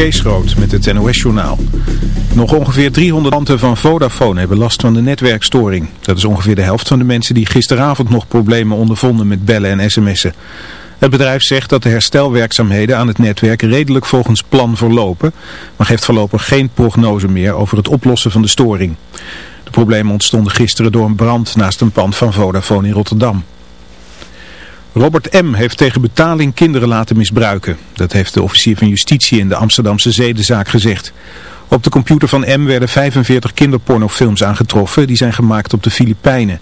Kees met het NOS-journaal. Nog ongeveer 300 klanten van Vodafone hebben last van de netwerkstoring. Dat is ongeveer de helft van de mensen die gisteravond nog problemen ondervonden met bellen en sms'en. Het bedrijf zegt dat de herstelwerkzaamheden aan het netwerk redelijk volgens plan verlopen, maar geeft voorlopig geen prognose meer over het oplossen van de storing. De problemen ontstonden gisteren door een brand naast een pand van Vodafone in Rotterdam. Robert M. heeft tegen betaling kinderen laten misbruiken. Dat heeft de officier van justitie in de Amsterdamse zedenzaak gezegd. Op de computer van M werden 45 kinderpornofilms aangetroffen. Die zijn gemaakt op de Filipijnen.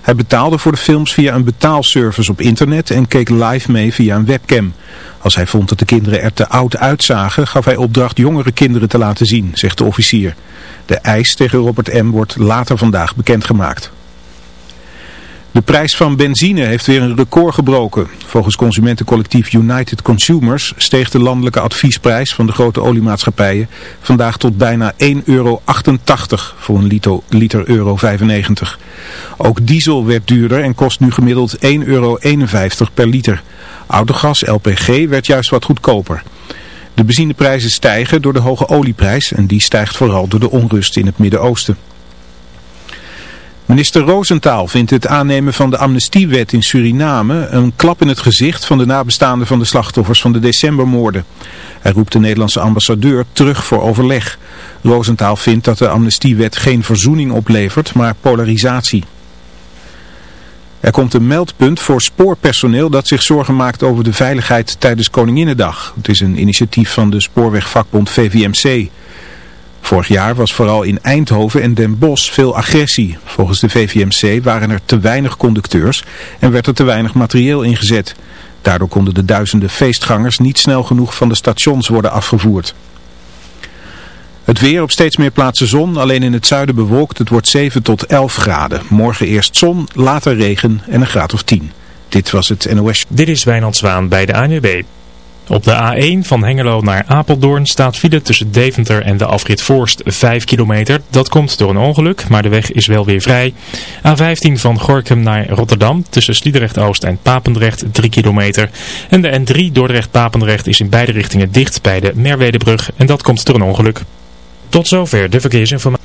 Hij betaalde voor de films via een betaalservice op internet en keek live mee via een webcam. Als hij vond dat de kinderen er te oud uitzagen, gaf hij opdracht jongere kinderen te laten zien, zegt de officier. De eis tegen Robert M. wordt later vandaag bekendgemaakt. De prijs van benzine heeft weer een record gebroken. Volgens consumentencollectief United Consumers steeg de landelijke adviesprijs van de grote oliemaatschappijen vandaag tot bijna 1,88 euro voor een liter, liter euro 95. Ook diesel werd duurder en kost nu gemiddeld 1,51 euro per liter. Autogas LPG werd juist wat goedkoper. De benzineprijzen stijgen door de hoge olieprijs en die stijgt vooral door de onrust in het Midden-Oosten. Minister Roosentaal vindt het aannemen van de amnestiewet in Suriname een klap in het gezicht van de nabestaanden van de slachtoffers van de decembermoorden. Hij roept de Nederlandse ambassadeur terug voor overleg. Roosentaal vindt dat de amnestiewet geen verzoening oplevert, maar polarisatie. Er komt een meldpunt voor spoorpersoneel dat zich zorgen maakt over de veiligheid tijdens Koninginnedag. Het is een initiatief van de spoorwegvakbond VVMC. Vorig jaar was vooral in Eindhoven en Den Bosch veel agressie. Volgens de VVMC waren er te weinig conducteurs en werd er te weinig materieel ingezet. Daardoor konden de duizenden feestgangers niet snel genoeg van de stations worden afgevoerd. Het weer op steeds meer plaatsen zon, alleen in het zuiden bewolkt. Het wordt 7 tot 11 graden. Morgen eerst zon, later regen en een graad of 10. Dit was het NOS. Dit is Wijnand Zwaan bij de ANWB. Op de A1 van Hengelo naar Apeldoorn staat file tussen Deventer en de afrit Voorst 5 kilometer. Dat komt door een ongeluk, maar de weg is wel weer vrij. A15 van Gorkum naar Rotterdam tussen Sliedrecht-Oost en Papendrecht 3 kilometer. En de N3 Dordrecht-Papendrecht is in beide richtingen dicht bij de Merwedebrug en dat komt door een ongeluk. Tot zover de verkeersinformatie.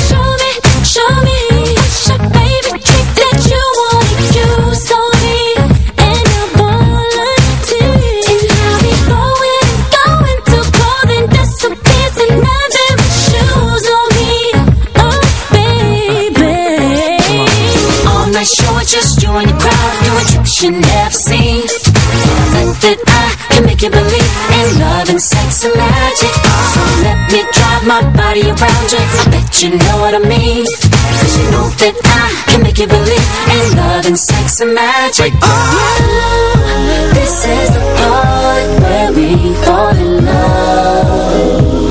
you never seen. Think that I can make you believe in love and sex and magic. So let me drive my body around you. I bet you know what I mean. Cause you know that I can make you believe in love and sex and magic. Oh, this is the part where we fall in love.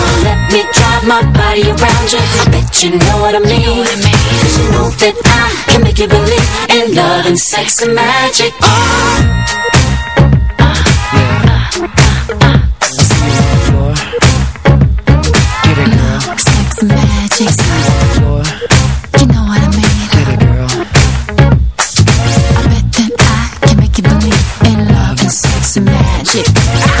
wrap my body around you I bet you know what I mean, you know I mean. Cause you know that I can make you believe In love and sex and magic oh. Get it, magic. You know what I mean. I bet that I can make you believe in love and sex and magic.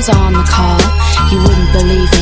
Was on the call. You wouldn't believe me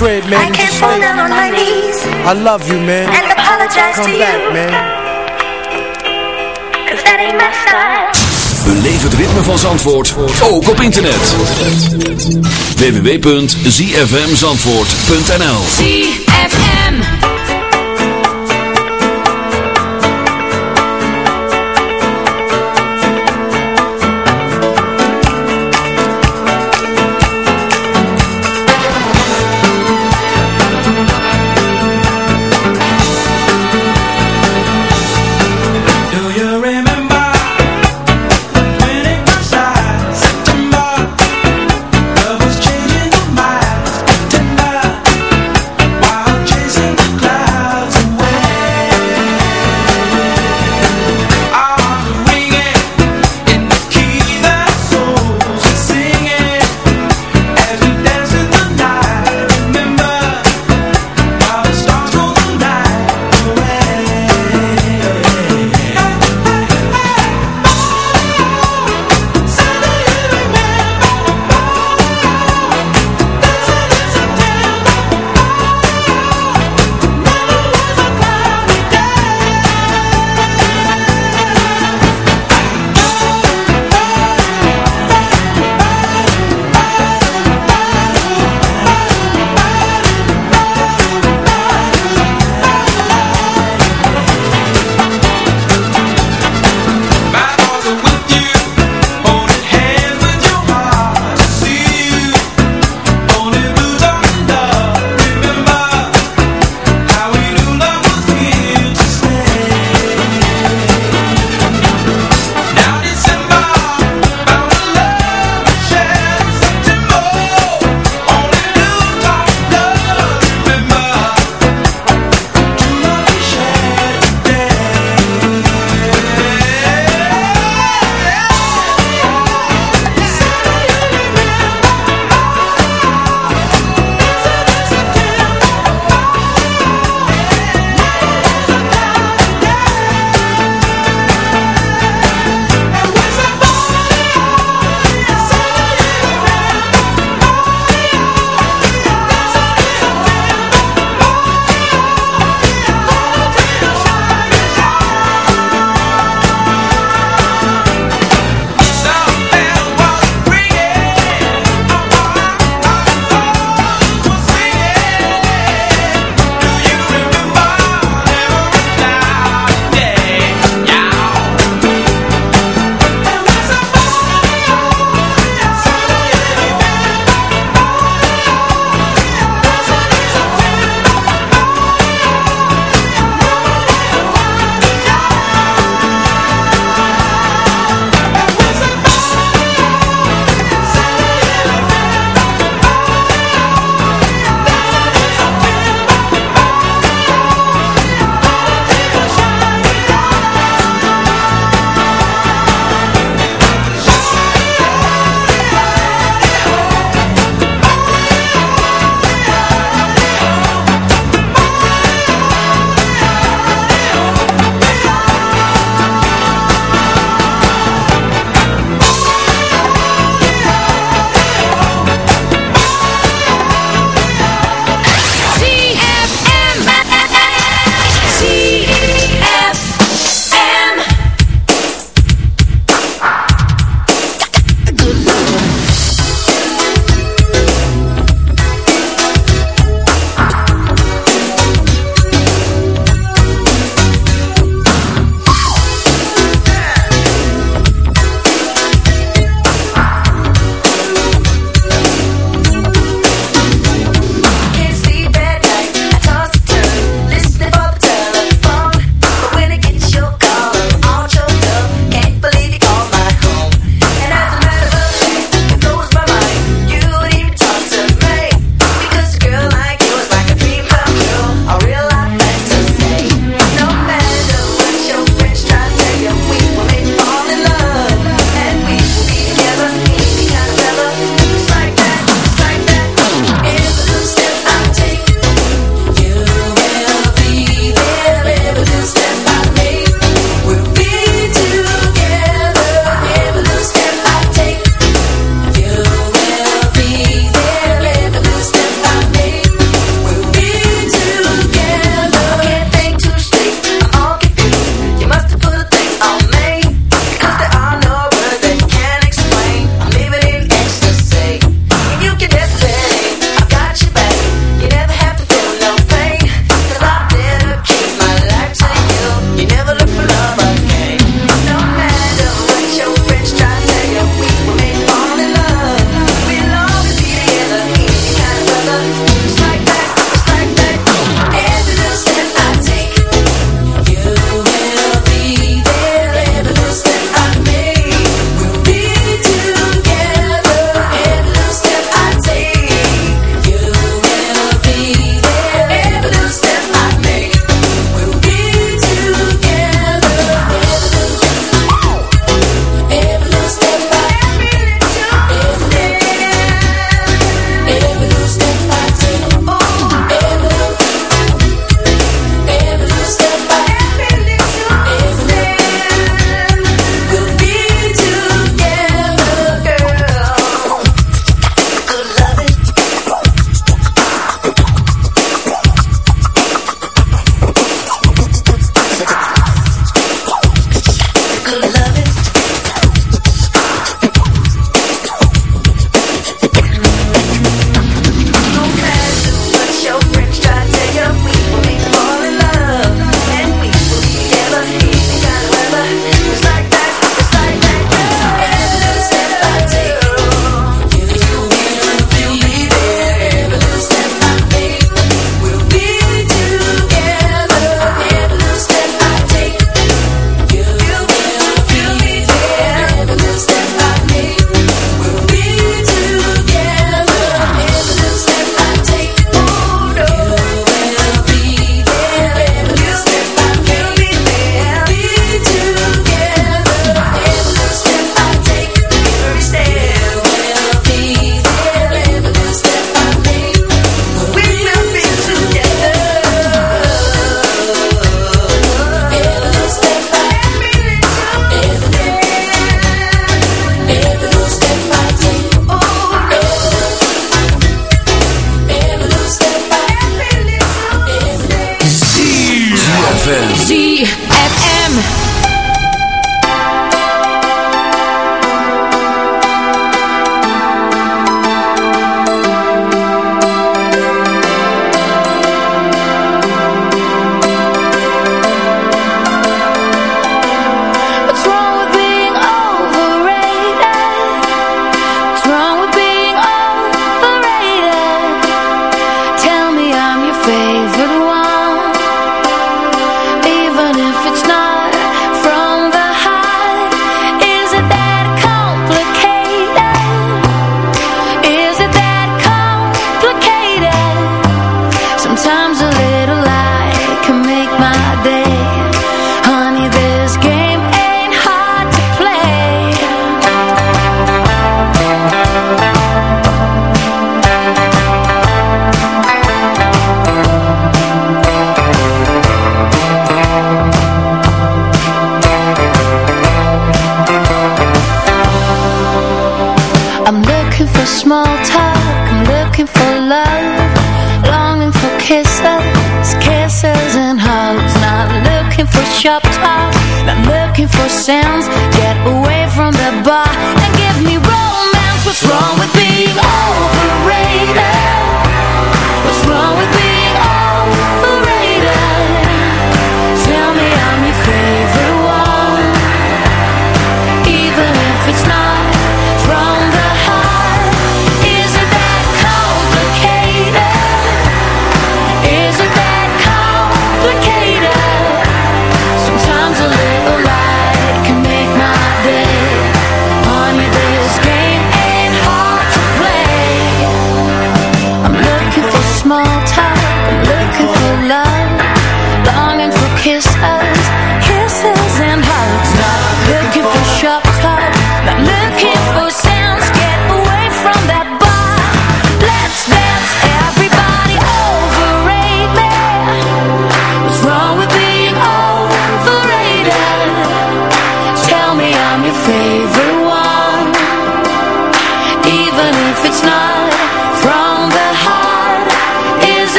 crib, man. I can't fall down on my knees I love you, man. and apologize Come to back, you. man. 'Cause that ain't my style. Beleef het ritme van Zandvoort ook op internet. www.zfmzandvoort.nl ZFM.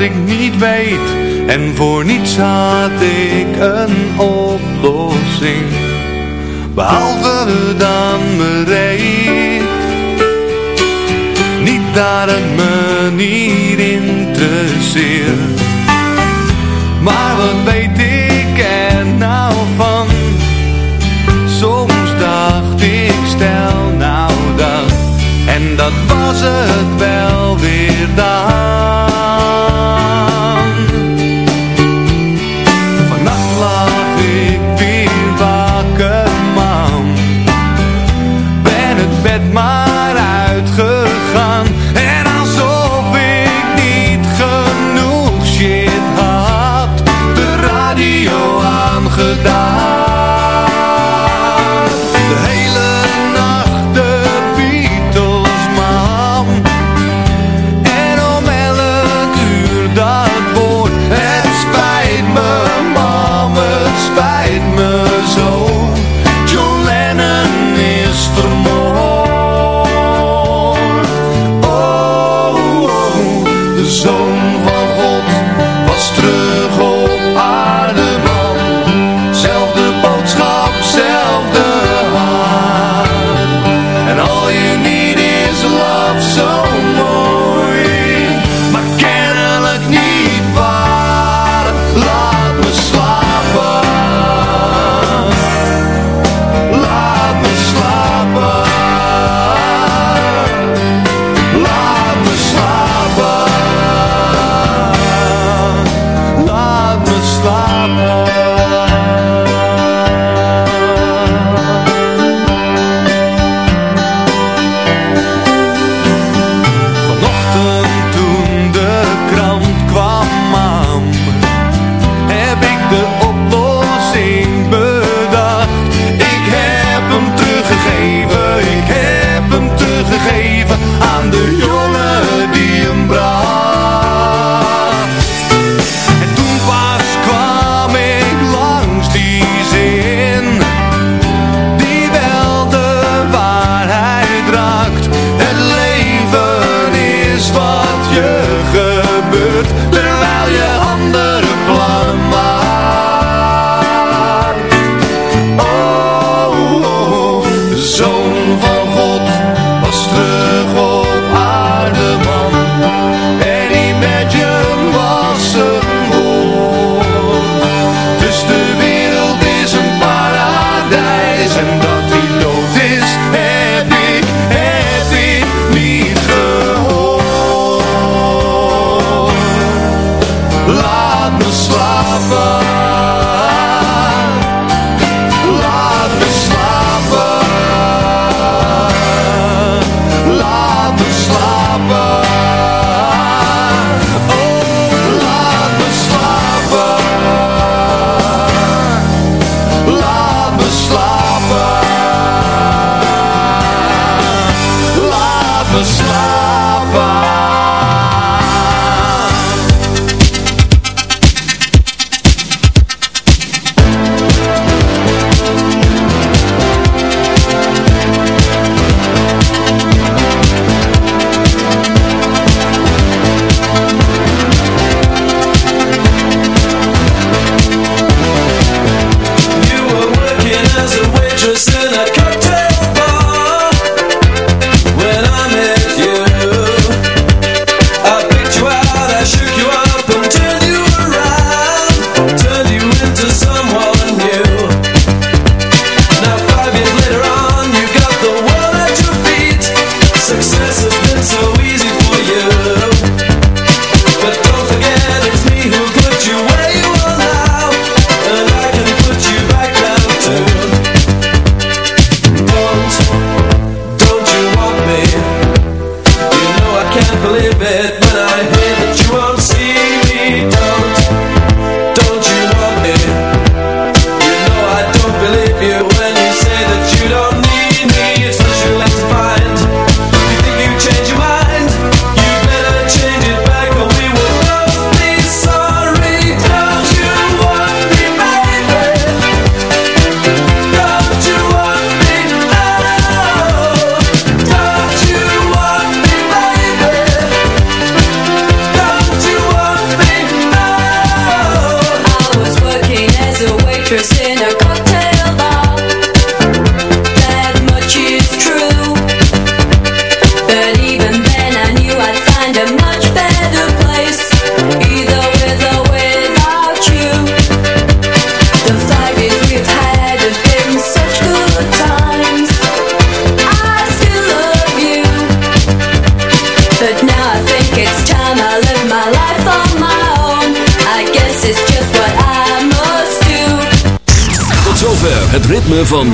ik niet weet. En voor niets had ik een oplossing. Behalve dan bereid Niet dat het me niet interesseert Maar wat weet ik er nou van? Soms dacht ik stel nou dat. En dat was het wel weer daar